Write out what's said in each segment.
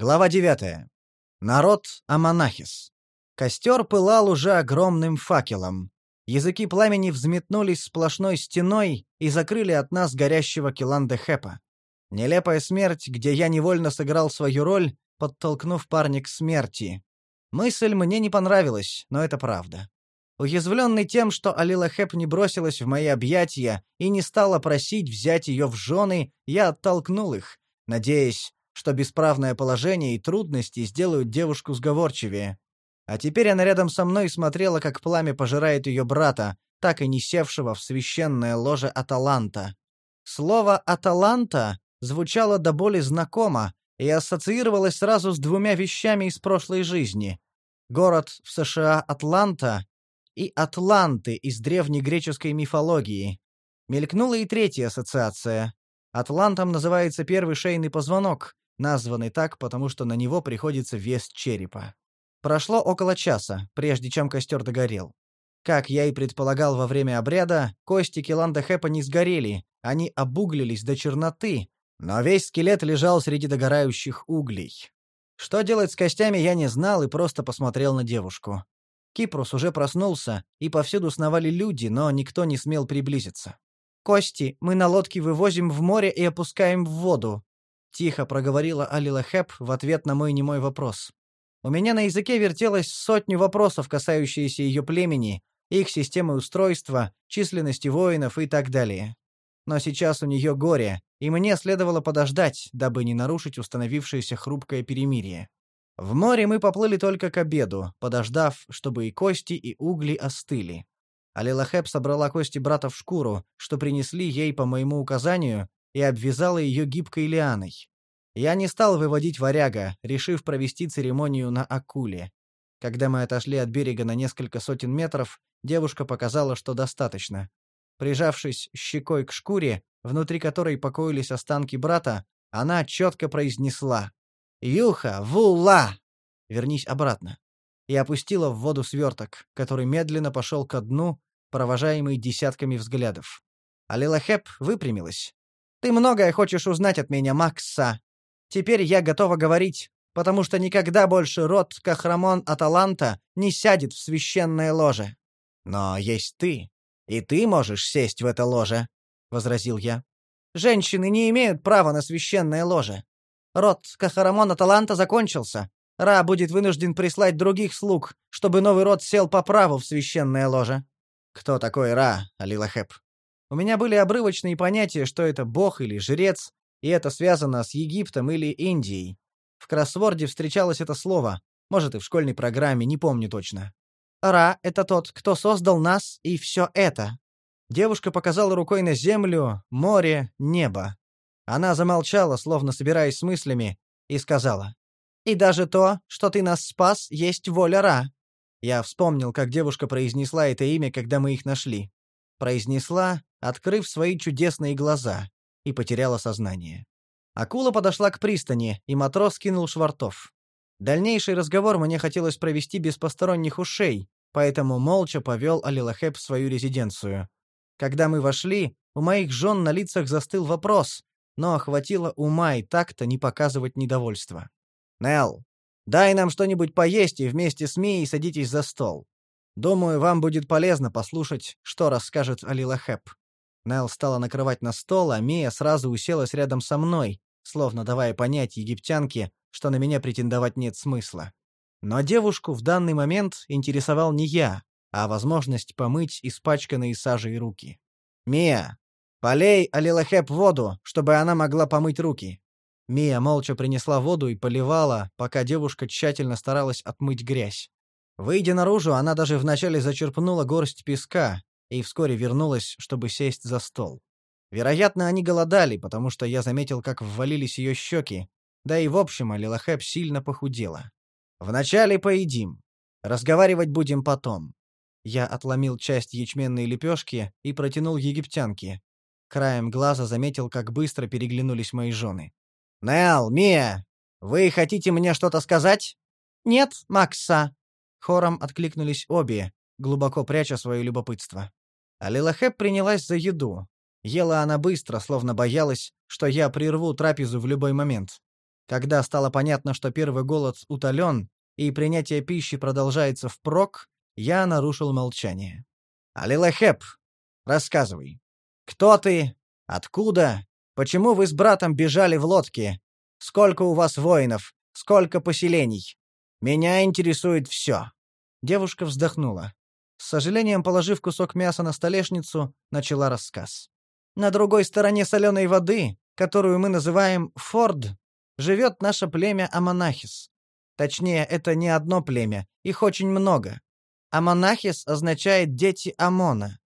Глава 9. Народ Аманахис. Костер пылал уже огромным факелом. Языки пламени взметнулись сплошной стеной и закрыли от нас горящего Киланда Хэпа. Нелепая смерть, где я невольно сыграл свою роль, подтолкнув парня к смерти. Мысль мне не понравилась, но это правда. Уязвленный тем, что Алила Хэп не бросилась в мои объятия и не стала просить взять ее в жены, я оттолкнул их, надеясь, что бесправное положение и трудности сделают девушку сговорчивее. А теперь она рядом со мной смотрела, как пламя пожирает ее брата, так и не севшего в священное ложе Аталанта. Слово «Аталанта» звучало до боли знакомо и ассоциировалось сразу с двумя вещами из прошлой жизни. Город в США Атланта и Атланты из древнегреческой мифологии. Мелькнула и третья ассоциация. Атлантом называется первый шейный позвонок, названный так, потому что на него приходится вес черепа. Прошло около часа, прежде чем костер догорел. Как я и предполагал во время обряда, кости Киланда Хэпа не сгорели, они обуглились до черноты, но весь скелет лежал среди догорающих углей. Что делать с костями, я не знал и просто посмотрел на девушку. Кипрус уже проснулся, и повсюду сновали люди, но никто не смел приблизиться. «Кости мы на лодке вывозим в море и опускаем в воду», — тихо проговорила Алила Хэп в ответ на мой немой вопрос. У меня на языке вертелось сотню вопросов, касающиеся ее племени, их системы устройства, численности воинов и так далее. Но сейчас у нее горе, и мне следовало подождать, дабы не нарушить установившееся хрупкое перемирие. В море мы поплыли только к обеду, подождав, чтобы и кости, и угли остыли. Алилахеп собрала кости брата в шкуру, что принесли ей по моему указанию, и обвязала ее гибкой лианой. Я не стал выводить варяга, решив провести церемонию на акуле. Когда мы отошли от берега на несколько сотен метров, девушка показала, что достаточно. Прижавшись щекой к шкуре, внутри которой покоились останки брата, она четко произнесла «Юха, вула!» «Вернись обратно». И опустила в воду сверток, который медленно пошел ко дну, провожаемый десятками взглядов. Алилахеп выпрямилась. «Ты многое хочешь узнать от меня, Макса. Теперь я готова говорить, потому что никогда больше род Кахрамон Аталанта не сядет в священное ложе. Но есть ты, и ты можешь сесть в это ложе», — возразил я. «Женщины не имеют права на священное ложе. Род Кахарамона Таланта закончился. Ра будет вынужден прислать других слуг, чтобы новый род сел по праву в священное ложе. Кто такой Ра, Алилахеп? У меня были обрывочные понятия, что это бог или жрец, и это связано с Египтом или Индией. В кроссворде встречалось это слово, может, и в школьной программе, не помню точно. Ра — это тот, кто создал нас и все это. Девушка показала рукой на землю, море, небо. Она замолчала, словно собираясь с мыслями, и сказала. «И даже то, что ты нас спас, есть воля Ра». Я вспомнил, как девушка произнесла это имя, когда мы их нашли. Произнесла, открыв свои чудесные глаза, и потеряла сознание. Акула подошла к пристани, и матрос кинул швартов. Дальнейший разговор мне хотелось провести без посторонних ушей, поэтому молча повел Алилахеп в свою резиденцию. Когда мы вошли, у моих жен на лицах застыл вопрос, но охватило ума и так-то не показывать недовольства. «Нелл, дай нам что-нибудь поесть и вместе с Мией садитесь за стол. Думаю, вам будет полезно послушать, что расскажет Алилахеп». Нелл стала накрывать на стол, а Мия сразу уселась рядом со мной, словно давая понять египтянке, что на меня претендовать нет смысла. Но девушку в данный момент интересовал не я, а возможность помыть испачканные сажей руки. «Мия, «Полей Алилахеп воду, чтобы она могла помыть руки». Мия молча принесла воду и поливала, пока девушка тщательно старалась отмыть грязь. Выйдя наружу, она даже вначале зачерпнула горсть песка и вскоре вернулась, чтобы сесть за стол. Вероятно, они голодали, потому что я заметил, как ввалились ее щеки, да и в общем Алилахеп сильно похудела. «Вначале поедим. Разговаривать будем потом». Я отломил часть ячменной лепешки и протянул египтянке, Краем глаза заметил, как быстро переглянулись мои жены. «Нел, Мия, вы хотите мне что-то сказать?» «Нет, Макса». Хором откликнулись обе, глубоко пряча свое любопытство. А Лилахеп принялась за еду. Ела она быстро, словно боялась, что я прерву трапезу в любой момент. Когда стало понятно, что первый голод утолен и принятие пищи продолжается впрок, я нарушил молчание. «Алилахеп, рассказывай. Кто ты? Откуда? Почему вы с братом бежали в лодке? Сколько у вас воинов? Сколько поселений? Меня интересует все». Девушка вздохнула. С сожалением, положив кусок мяса на столешницу, начала рассказ. «На другой стороне соленой воды, которую мы называем Форд, живет наше племя Аманахис. Точнее, это не одно племя, их очень много. Аманахис означает «дети Амона».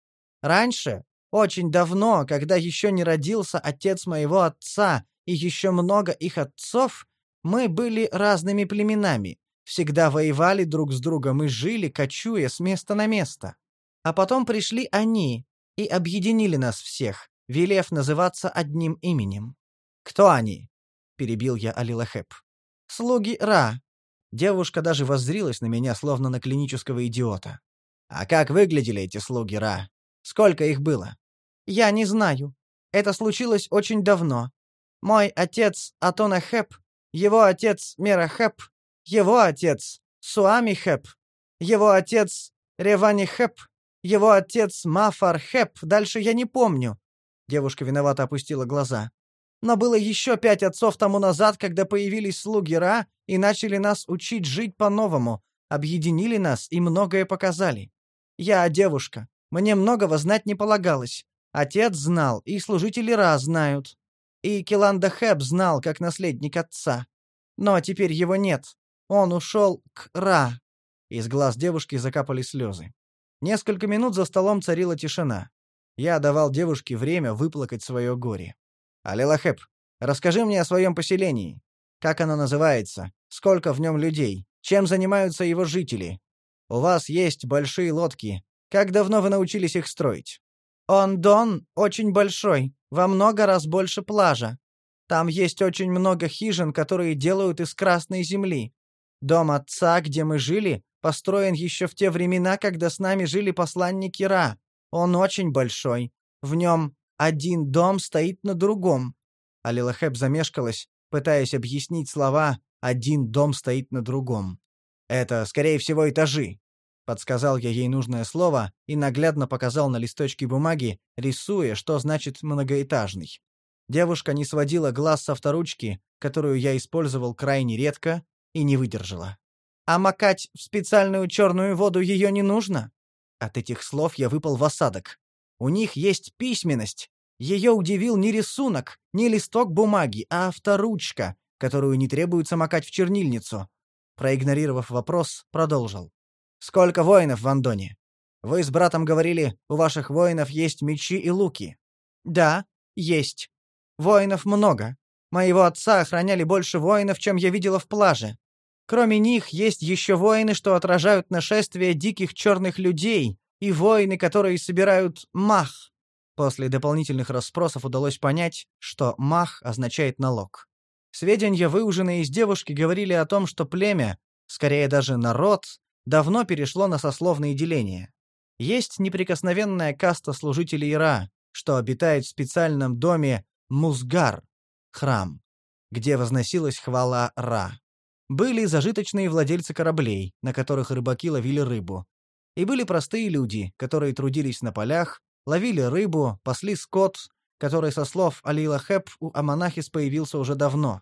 Раньше, очень давно, когда еще не родился отец моего отца и еще много их отцов, мы были разными племенами, всегда воевали друг с другом и жили, кочуя с места на место. А потом пришли они и объединили нас всех, велев называться одним именем. «Кто они?» — перебил я Алилахеп. «Слуги Ра». Девушка даже воззрилась на меня, словно на клинического идиота. «А как выглядели эти слуги Ра? Сколько их было?» «Я не знаю. Это случилось очень давно. Мой отец Атонахеп, его отец Мерахеп, его отец Суамихеп, его отец Реванихеп, его отец Мафархеп, дальше я не помню. Девушка виновато опустила глаза. Но было еще пять отцов тому назад, когда появились слуги Ра и начали нас учить жить по-новому, объединили нас и многое показали. Я девушка, мне многого знать не полагалось. Отец знал, и служители Ра знают. И Келанда Хэб знал, как наследник отца. Но теперь его нет. Он ушел к Ра. Из глаз девушки закапали слезы. Несколько минут за столом царила тишина. Я давал девушке время выплакать свое горе. «Алилахеп, расскажи мне о своем поселении. Как оно называется? Сколько в нем людей? Чем занимаются его жители? У вас есть большие лодки. Как давно вы научились их строить?» «Он Дон очень большой, во много раз больше плажа. Там есть очень много хижин, которые делают из красной земли. Дом отца, где мы жили, построен еще в те времена, когда с нами жили посланники Ра. Он очень большой. В нем один дом стоит на другом». Алилахеп замешкалась, пытаясь объяснить слова «один дом стоит на другом». «Это, скорее всего, этажи», — подсказал я ей нужное слово и наглядно показал на листочке бумаги, рисуя, что значит «многоэтажный». Девушка не сводила глаз с авторучки, которую я использовал крайне редко, и не выдержала. «А макать в специальную черную воду ее не нужно?» От этих слов я выпал в осадок. У них есть письменность. Ее удивил не рисунок, не листок бумаги, а авторучка, которую не требуется макать в чернильницу. Проигнорировав вопрос, продолжил. «Сколько воинов в Андоне? Вы с братом говорили, у ваших воинов есть мечи и луки». «Да, есть. Воинов много. Моего отца охраняли больше воинов, чем я видела в плаже. Кроме них есть еще воины, что отражают нашествие диких черных людей, и воины, которые собирают мах. После дополнительных расспросов удалось понять, что мах означает налог. Сведения, выуженные из девушки, говорили о том, что племя, скорее даже народ, давно перешло на сословные деления. Есть неприкосновенная каста служителей Ра, что обитает в специальном доме Музгар, храм, где возносилась хвала Ра. Были зажиточные владельцы кораблей, на которых рыбаки ловили рыбу. И были простые люди, которые трудились на полях, ловили рыбу, пасли скот, который, со слов Алила Хэп, у Аманахис появился уже давно.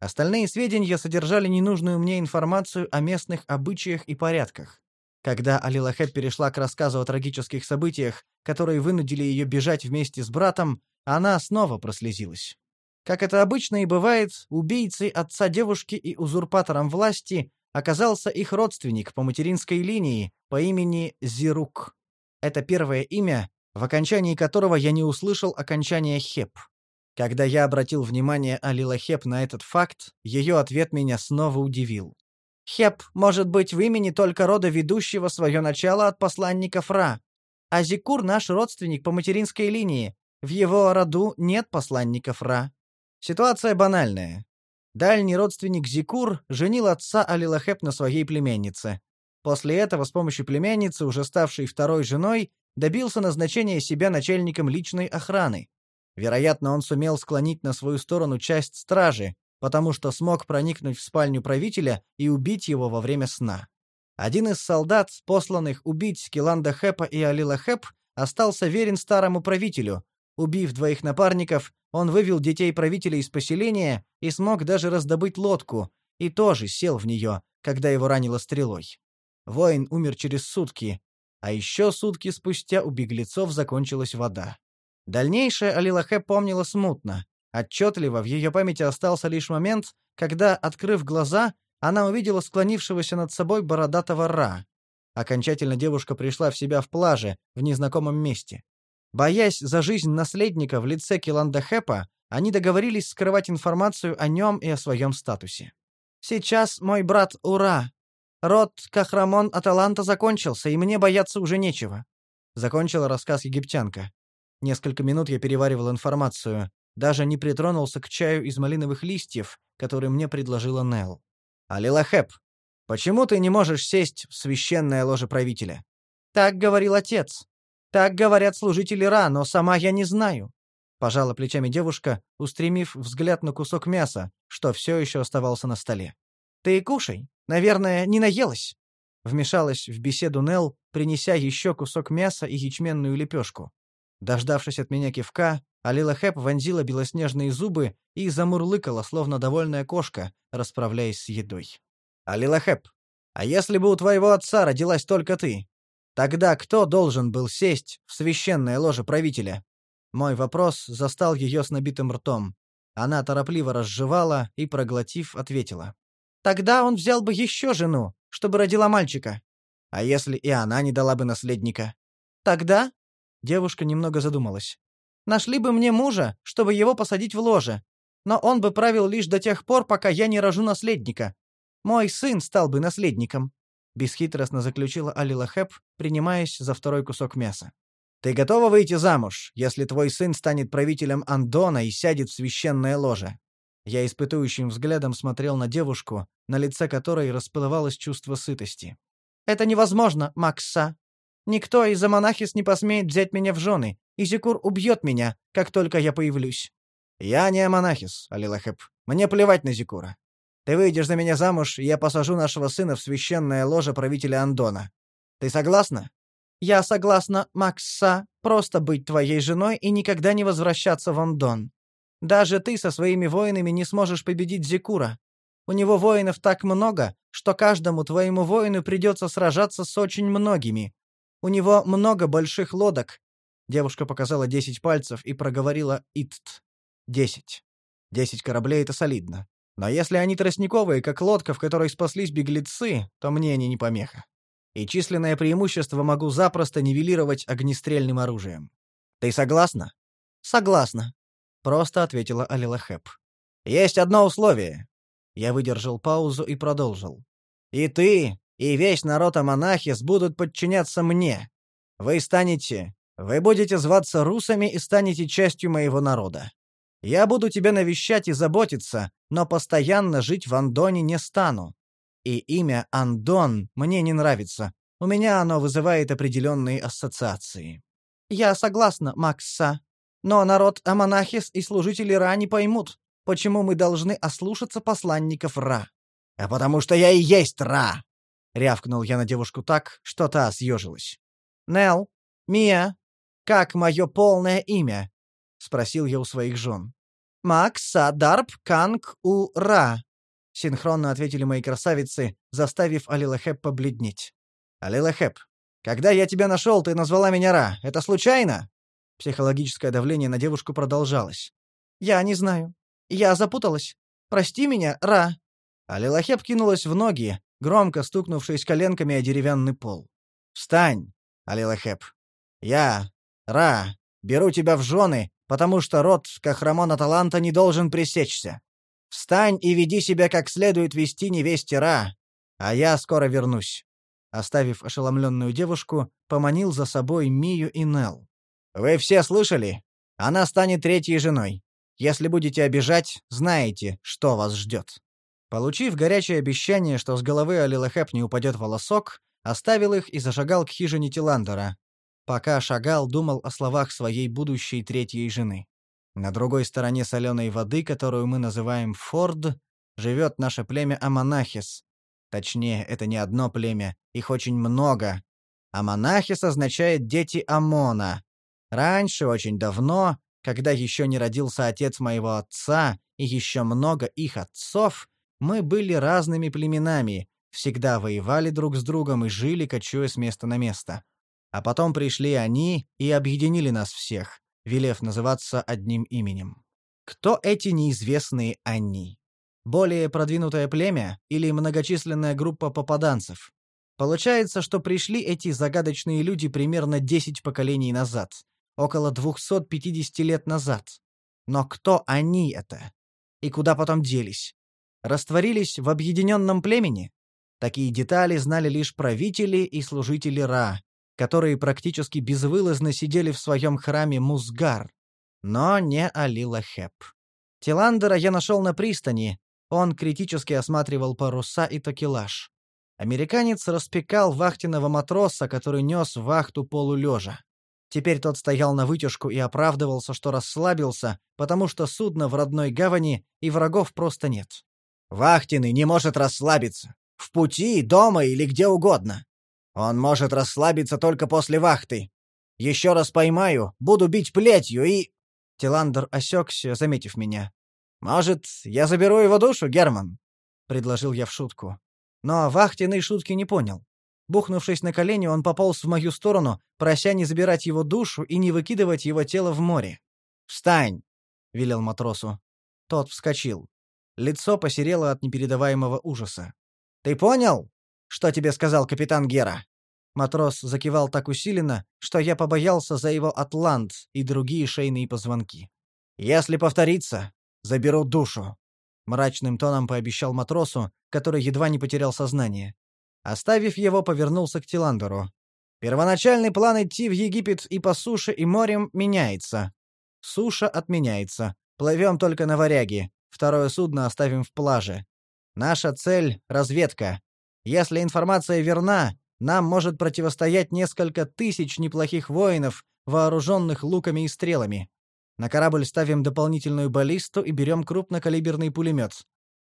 Остальные сведения содержали ненужную мне информацию о местных обычаях и порядках. Когда Алилахет перешла к рассказу о трагических событиях, которые вынудили ее бежать вместе с братом, она снова прослезилась. Как это обычно и бывает, убийцей отца девушки и узурпатором власти оказался их родственник по материнской линии по имени Зирук. Это первое имя, в окончании которого я не услышал окончания Хеп. Когда я обратил внимание Алила Хеп на этот факт, ее ответ меня снова удивил. Хеп может быть в имени только рода ведущего свое начало от посланников Ра. А Зикур наш родственник по материнской линии. В его роду нет посланников Ра. Ситуация банальная. Дальний родственник Зикур женил отца Алилахеп на своей племяннице. После этого с помощью племянницы, уже ставшей второй женой, добился назначения себя начальником личной охраны. Вероятно, он сумел склонить на свою сторону часть стражи, потому что смог проникнуть в спальню правителя и убить его во время сна. Один из солдат, посланных убить Киланда Хэпа и Алила Хэп, остался верен старому правителю. Убив двоих напарников, он вывел детей правителя из поселения и смог даже раздобыть лодку, и тоже сел в нее, когда его ранило стрелой. Воин умер через сутки, а еще сутки спустя у беглецов закончилась вода. Дальнейшее Алилахе помнила смутно. Отчетливо в ее памяти остался лишь момент, когда, открыв глаза, она увидела склонившегося над собой бородатого Ра. Окончательно девушка пришла в себя в плаже, в незнакомом месте. Боясь за жизнь наследника в лице Киланда Хэпа, они договорились скрывать информацию о нем и о своем статусе. «Сейчас мой брат Ура. Род Кахрамон Аталанта закончился, и мне бояться уже нечего», — закончила рассказ египтянка. Несколько минут я переваривал информацию, даже не притронулся к чаю из малиновых листьев, который мне предложила Нел. «Алилахеп, почему ты не можешь сесть в священное ложе правителя?» «Так говорил отец. Так говорят служители Ра, но сама я не знаю». Пожала плечами девушка, устремив взгляд на кусок мяса, что все еще оставался на столе. «Ты кушай. Наверное, не наелась». Вмешалась в беседу Нел, принеся еще кусок мяса и ячменную лепешку. Дождавшись от меня кивка, Алила Хэп вонзила белоснежные зубы и замурлыкала, словно довольная кошка, расправляясь с едой. «Алила Хэп, а если бы у твоего отца родилась только ты, тогда кто должен был сесть в священное ложе правителя?» Мой вопрос застал ее с набитым ртом. Она торопливо разжевала и, проглотив, ответила. «Тогда он взял бы еще жену, чтобы родила мальчика. А если и она не дала бы наследника?» «Тогда...» Девушка немного задумалась. Нашли бы мне мужа, чтобы его посадить в ложе. Но он бы правил лишь до тех пор, пока я не рожу наследника. Мой сын стал бы наследником», — бесхитростно заключила Алила Хэп, принимаясь за второй кусок мяса. «Ты готова выйти замуж, если твой сын станет правителем Андона и сядет в священное ложе?» Я испытующим взглядом смотрел на девушку, на лице которой расплывалось чувство сытости. «Это невозможно, Макса. Никто из Амонахис не посмеет взять меня в жены, и Зикур убьет меня, как только я появлюсь. Я не Амонахис, Алилахеп. Мне плевать на Зикура. Ты выйдешь за меня замуж, и я посажу нашего сына в священное ложе правителя Андона. Ты согласна? Я согласна, Макса, просто быть твоей женой и никогда не возвращаться в Андон. Даже ты со своими воинами не сможешь победить Зикура. У него воинов так много, что каждому твоему воину придется сражаться с очень многими. У него много больших лодок, Девушка показала десять пальцев и проговорила «Итт». Десять. Десять кораблей — это солидно. Но если они тростниковые, как лодка, в которой спаслись беглецы, то мне они не помеха. И численное преимущество могу запросто нивелировать огнестрельным оружием. Ты согласна? Согласна. Просто ответила Алилахеп. Есть одно условие. Я выдержал паузу и продолжил. И ты, и весь народ Аманахис будут подчиняться мне. Вы станете вы будете зваться русами и станете частью моего народа. Я буду тебя навещать и заботиться, но постоянно жить в Андоне не стану. И имя Андон мне не нравится. У меня оно вызывает определенные ассоциации. Я согласна, Макса. Но народ Аманахис и служители Ра не поймут, почему мы должны ослушаться посланников Ра. А потому что я и есть Ра, рявкнул я на девушку так, что та съежилась. Нел, Мия, «Как мое полное имя?» — спросил я у своих жен. «Макса Дарб Канг Ура», — синхронно ответили мои красавицы, заставив Алилахеп побледнеть. «Алилахеп, когда я тебя нашел, ты назвала меня Ра. Это случайно?» Психологическое давление на девушку продолжалось. «Я не знаю. Я запуталась. Прости меня, Ра». Алилахеп кинулась в ноги, громко стукнувшись коленками о деревянный пол. «Встань, Алилахеп. Я, Ра, беру тебя в жены, потому что род Кахрамона Таланта не должен пресечься. Встань и веди себя как следует вести невесте Ра, а я скоро вернусь». Оставив ошеломленную девушку, поманил за собой Мию и Нел. «Вы все слышали? Она станет третьей женой. Если будете обижать, знаете, что вас ждет». Получив горячее обещание, что с головы Алилахеп не упадет волосок, оставил их и зашагал к хижине Тиландера, Пока шагал, думал о словах своей будущей третьей жены. На другой стороне соленой воды, которую мы называем Форд, живет наше племя Аманахис. Точнее, это не одно племя, их очень много. Аманахис означает «дети Амона». Раньше, очень давно, когда еще не родился отец моего отца и еще много их отцов, мы были разными племенами, всегда воевали друг с другом и жили, кочуя с места на место. А потом пришли они и объединили нас всех, велев называться одним именем. Кто эти неизвестные «они»? Более продвинутое племя или многочисленная группа попаданцев? Получается, что пришли эти загадочные люди примерно 10 поколений назад, около 250 лет назад. Но кто они это? И куда потом делись? Растворились в объединенном племени? Такие детали знали лишь правители и служители Ра, которые практически безвылазно сидели в своем храме Музгар, но не Алила Хеп. Тиландера я нашел на пристани, он критически осматривал паруса и такелаж. Американец распекал вахтенного матроса, который нес вахту полулежа. Теперь тот стоял на вытяжку и оправдывался, что расслабился, потому что судно в родной гавани и врагов просто нет. «Вахтенный не может расслабиться. В пути, дома или где угодно. Он может расслабиться только после вахты. Еще раз поймаю, буду бить плетью и...» Тиландер осекся, заметив меня. «Может, я заберу его душу, Герман?» — предложил я в шутку. Но вахтенный шутки не понял. Бухнувшись на колени, он пополз в мою сторону, прося не забирать его душу и не выкидывать его тело в море. «Встань!» — велел матросу. Тот вскочил. Лицо посерело от непередаваемого ужаса. Ты понял, что тебе сказал капитан Гера?» Матрос закивал так усиленно, что я побоялся за его атлант и другие шейные позвонки. «Если повторится, заберу душу», — мрачным тоном пообещал матросу, который едва не потерял сознание. Оставив его, повернулся к Тиландеру. «Первоначальный план идти в Египет и по суше, и морем меняется. Суша отменяется. Плывем только на варяги. Второе судно оставим в плаже. Наша цель — разведка. Если информация верна, нам может противостоять несколько тысяч неплохих воинов, вооруженных луками и стрелами. На корабль ставим дополнительную баллисту и берем крупнокалиберный пулемет.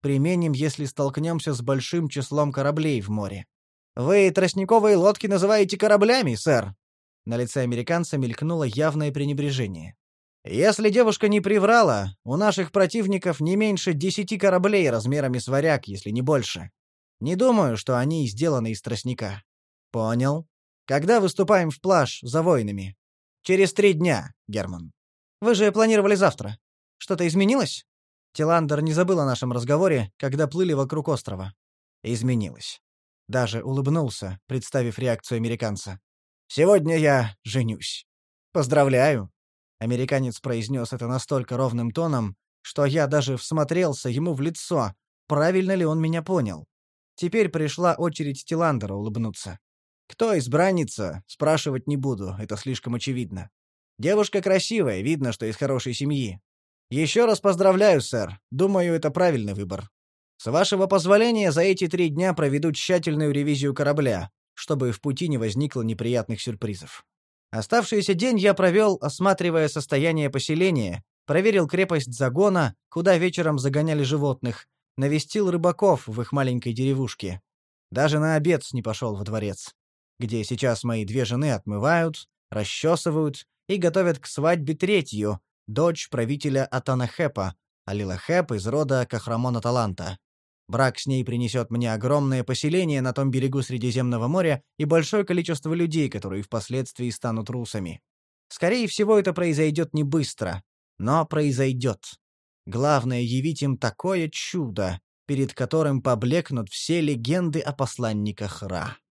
Применим, если столкнемся с большим числом кораблей в море. Вы тростниковые лодки называете кораблями, сэр? На лице американца мелькнуло явное пренебрежение. Если девушка не приврала, у наших противников не меньше десяти кораблей размерами с варяг, если не больше. Не думаю, что они сделаны из тростника. Понял. Когда выступаем в плаж за воинами? Через три дня, Герман. Вы же планировали завтра. Что-то изменилось? Тиландер не забыл о нашем разговоре, когда плыли вокруг острова. Изменилось. Даже улыбнулся, представив реакцию американца. Сегодня я женюсь. Поздравляю. Американец произнес это настолько ровным тоном, что я даже всмотрелся ему в лицо, правильно ли он меня понял. Теперь пришла очередь Тиландера улыбнуться. «Кто избранница?» Спрашивать не буду, это слишком очевидно. Девушка красивая, видно, что из хорошей семьи. Еще раз поздравляю, сэр. Думаю, это правильный выбор. С вашего позволения, за эти три дня проведу тщательную ревизию корабля, чтобы в пути не возникло неприятных сюрпризов. Оставшийся день я провел, осматривая состояние поселения, проверил крепость загона, куда вечером загоняли животных, навестил рыбаков в их маленькой деревушке. Даже на обед не пошел во дворец, где сейчас мои две жены отмывают, расчесывают и готовят к свадьбе третью, дочь правителя Атанахепа, Алилахеп из рода Кахрамона Таланта. Брак с ней принесет мне огромное поселение на том берегу Средиземного моря и большое количество людей, которые впоследствии станут русами. Скорее всего, это произойдет не быстро, но произойдет. Главное — явить им такое чудо, перед которым поблекнут все легенды о посланниках Ра.